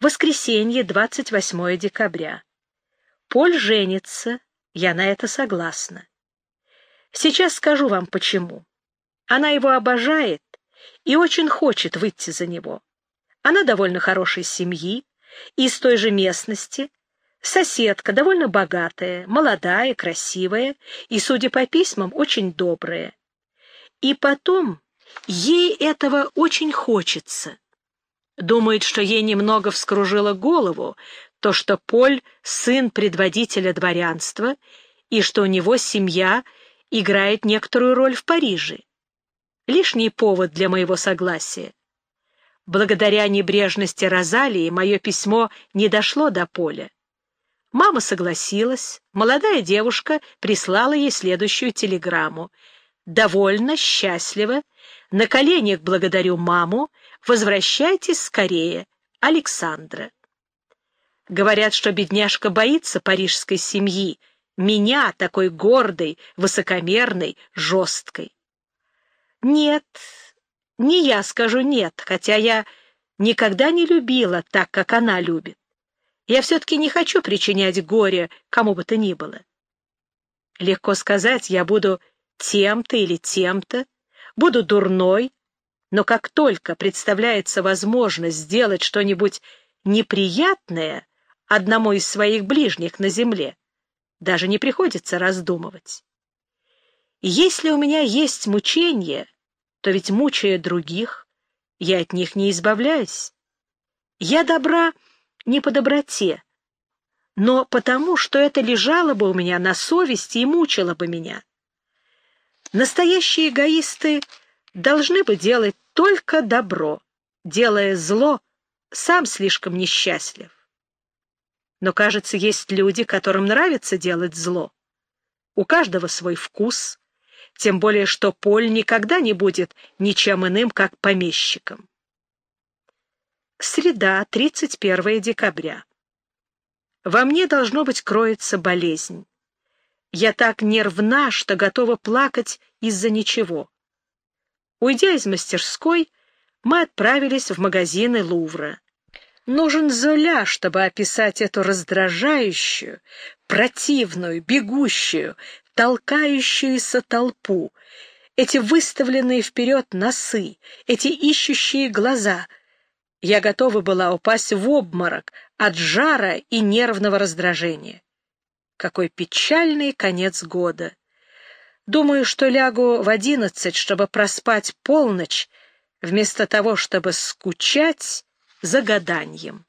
Воскресенье, 28 декабря. Поль женится, я на это согласна. Сейчас скажу вам почему. Она его обожает и очень хочет выйти за него. Она довольно хорошей семьи, из той же местности, соседка довольно богатая, молодая, красивая и, судя по письмам, очень добрая. И потом ей этого очень хочется. Думает, что ей немного вскружило голову то, что Поль — сын предводителя дворянства, и что у него семья играет некоторую роль в Париже. Лишний повод для моего согласия. Благодаря небрежности Розалии мое письмо не дошло до Поля. Мама согласилась, молодая девушка прислала ей следующую телеграмму. «Довольно, счастливо, на коленях благодарю маму, возвращайтесь скорее, Александра». Говорят, что бедняжка боится парижской семьи, меня, такой гордой, высокомерной, жесткой. Нет, не я скажу нет, хотя я никогда не любила так, как она любит. Я все-таки не хочу причинять горе кому бы то ни было. Легко сказать, я буду тем-то или тем-то, буду дурной, но как только представляется возможность сделать что-нибудь неприятное одному из своих ближних на земле, даже не приходится раздумывать. Если у меня есть мучение, то ведь, мучая других, я от них не избавляюсь. Я добра не по доброте, но потому, что это лежало бы у меня на совести и мучило бы меня. Настоящие эгоисты должны бы делать только добро, делая зло, сам слишком несчастлив. Но, кажется, есть люди, которым нравится делать зло. У каждого свой вкус, тем более что Поль никогда не будет ничем иным, как помещиком. Среда, 31 декабря. Во мне, должно быть, кроется болезнь. Я так нервна, что готова плакать из-за ничего. Уйдя из мастерской, мы отправились в магазины Лувра. Нужен Золя, чтобы описать эту раздражающую, противную, бегущую, толкающуюся толпу, эти выставленные вперед носы, эти ищущие глаза. Я готова была упасть в обморок от жара и нервного раздражения. Какой печальный конец года! Думаю, что лягу в одиннадцать, чтобы проспать полночь, вместо того, чтобы скучать за гаданием.